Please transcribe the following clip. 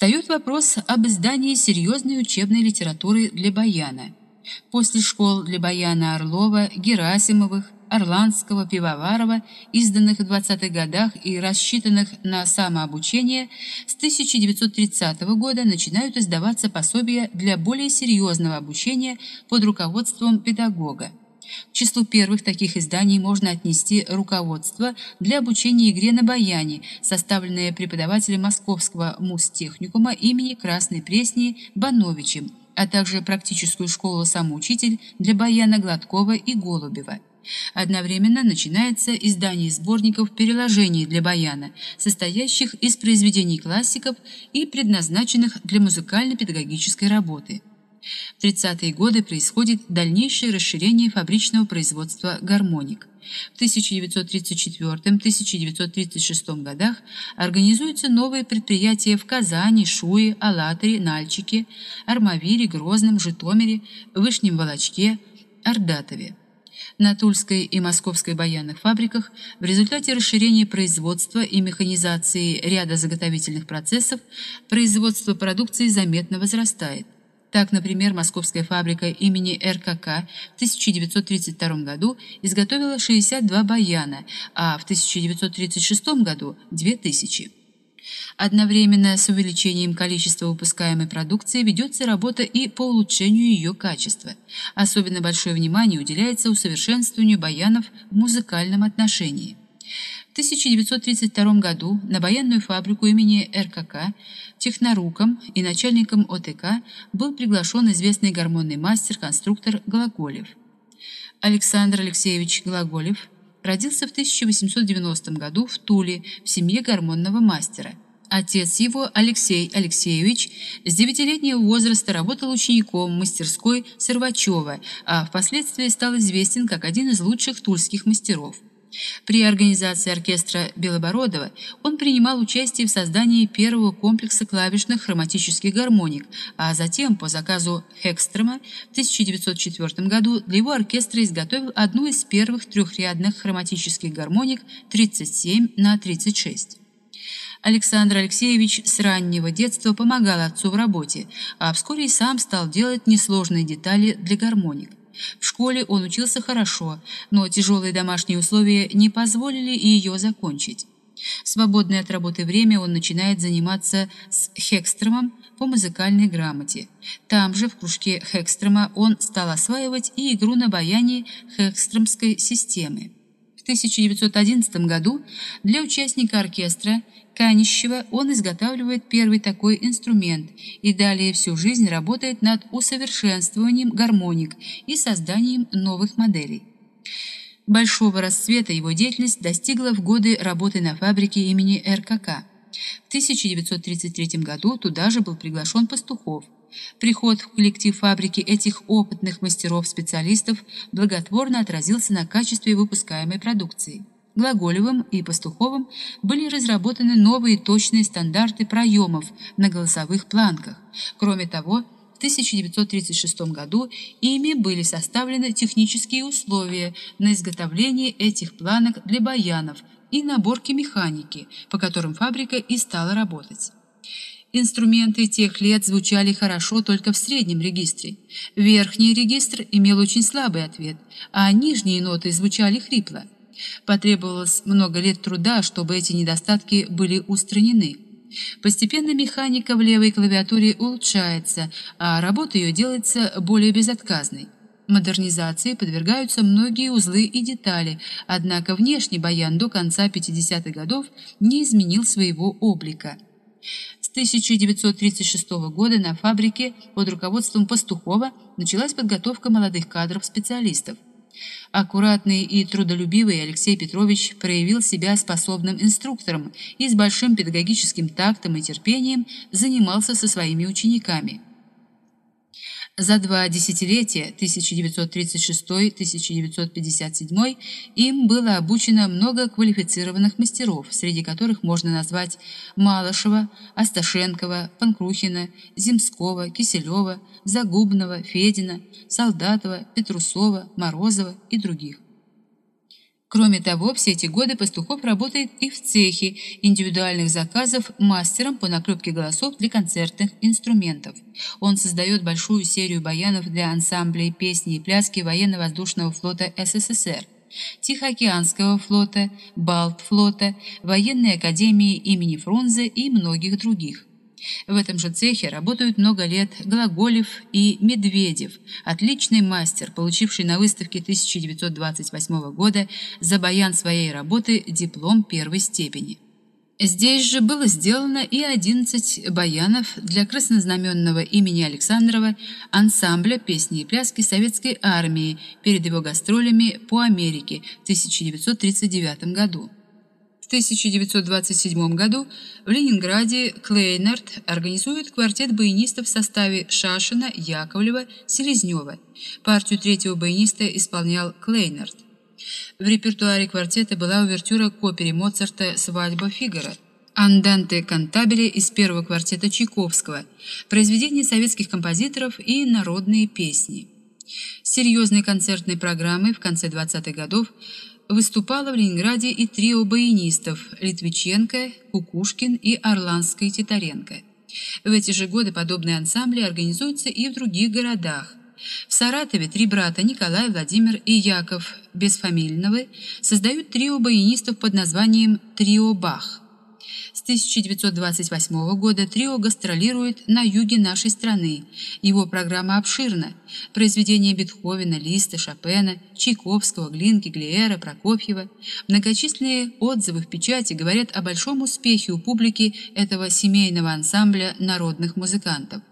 Встает вопрос об издании серьезной учебной литературы для баяна. После школ для баяна Орлова, Герасимовых, Орландского, Пивоварова, изданных в 20-х годах и рассчитанных на самообучение, с 1930 года начинают издаваться пособия для более серьезного обучения под руководством педагога. К числу первых таких изданий можно отнести руководство для обучения игре на баяне, составленное преподавателем Московского мустехникума имени Красной Пресни Бановичем, а также практическую школу «Самоучитель» для баяна Гладкова и Голубева. Одновременно начинается издание сборников переложений для баяна, состоящих из произведений классиков и предназначенных для музыкально-педагогической работы. В 30-е годы происходит дальнейшее расширение фабричного производства гармоник. В 1934-1936 годах организуются новые предприятия в Казани, Шуе, Алатыре, Нальчике, Армавире, Грозном, Житомире, Вышнем Волочке, Ордатове. На Тульской и Московской баянных фабриках в результате расширения производства и механизации ряда заготовительных процессов производство продукции заметно возрастает. Так, например, московская фабрика имени РКК в 1932 году изготовила 62 баяна, а в 1936 году – 2000. Одновременно с увеличением количества выпускаемой продукции ведется работа и по улучшению ее качества. Особенно большое внимание уделяется усовершенствованию баянов в музыкальном отношении. В 1932 году на баянную фабрику имени РКК техноруком и начальником ОТК был приглашен известный гармонный мастер-конструктор Глаголев. Александр Алексеевич Глаголев родился в 1890 году в Туле в семье гармонного мастера. Отец его, Алексей Алексеевич, с девятилетнего возраста работал учеником мастерской Сервачева, а впоследствии стал известен как один из лучших тульских мастеров. При организации оркестра Белобородова он принимал участие в создании первого комплекса клавишных хроматических гармоник, а затем, по заказу Хекстрема, в 1904 году для его оркестра изготовил одну из первых трехрядных хроматических гармоник 37 на 36. Александр Алексеевич с раннего детства помогал отцу в работе, а вскоре и сам стал делать несложные детали для гармоник. В школе он учился хорошо, но тяжелые домашние условия не позволили ее закончить. Свободное от работы время он начинает заниматься с Хекстромом по музыкальной грамоте. Там же, в кружке Хекстрома, он стал осваивать и игру на баяне Хекстромской системы. В 1911 году для участника оркестра Канищева он изготавливает первый такой инструмент и далее всю жизнь работает над усовершенствованием гармоник и созданием новых моделей. Большого расцвета его деятельность достигла в годы работы на фабрике имени РКК. В 1933 году туда же был приглашен Пастухов. Приход в коллектив фабрики этих опытных мастеров-специалистов благотворно отразился на качестве выпускаемой продукции. Глаголевым и Пастуховым были разработаны новые точные стандарты проемов на голосовых планках. Кроме того, в 1936 году ими были составлены технические условия на изготовление этих планок для баянов и наборки механики, по которым фабрика и стала работать. Инструменты тех лет звучали хорошо только в среднем регистре. Верхний регистр имел очень слабый ответ, а нижние ноты звучали хрипло. Потребовалось много лет труда, чтобы эти недостатки были устранены. Постепенно механика в левой клавиатуре улучшается, а работа ее делается более безотказной. Модернизации подвергаются многие узлы и детали, однако внешний баян до конца 50-х годов не изменил своего облика. С 1936 года на фабрике под руководством Пастухова началась подготовка молодых кадров-специалистов. Аккуратный и трудолюбивый Алексей Петрович проявил себя способным инструктором и с большим педагогическим тактом и терпением занимался со своими учениками. За два десятилетия 1936-1957 им было обучено много квалифицированных мастеров, среди которых можно назвать Малышева, Асташенкова, Панкрухина, Земского, Киселева, Загубного, Федина, Солдатова, Петрусова, Морозова и других. Кроме того, все эти годы Пастухов работает и в цехе индивидуальных заказов мастером по наклепке голосов для концертных инструментов. Он создает большую серию баянов для ансамблей песни и пляски военно-воздушного флота СССР, Тихоокеанского флота, Балтфлота, военной академии имени Фрунзе и многих других. В этом же цехе работают много лет Глаголев и Медведев, отличный мастер, получивший на выставке 1928 года за баян своей работы диплом первой степени. Здесь же было сделано и 11 баянов для краснознаменного имени Александрова ансамбля песни и пляски советской армии перед его гастролями по Америке в 1939 году. 1927 году в Ленинграде Клейнард организует квартет баянистов в составе Шашина, Яковлева, Селезнева. Партию третьего баяниста исполнял Клейнард. В репертуаре квартета была увертюра к опере Моцарта «Свадьба Фигара», «Анданте Кантабеле» из первого квартета Чайковского, произведения советских композиторов и народные песни. Серьезной концертной программой в конце 20-х годов выступало в Ленинграде и трио баянистов Литвиченко, Кукушкин и Орланский Титаренко. В эти же годы подобные ансамбли организуются и в других городах. В Саратове три брата Николай, Владимир и Яков Бесфамильновы создают трио баянистов под названием «Трио Бах». С 1928 года трио гастролирует на юге нашей страны. Его программа обширна. Произведения Бетховена, Листа, Шопена, Чайковского, Глинки, Глиера, Прокофьева. Многочисленные отзывы в печати говорят о большом успехе у публики этого семейного ансамбля народных музыкантов.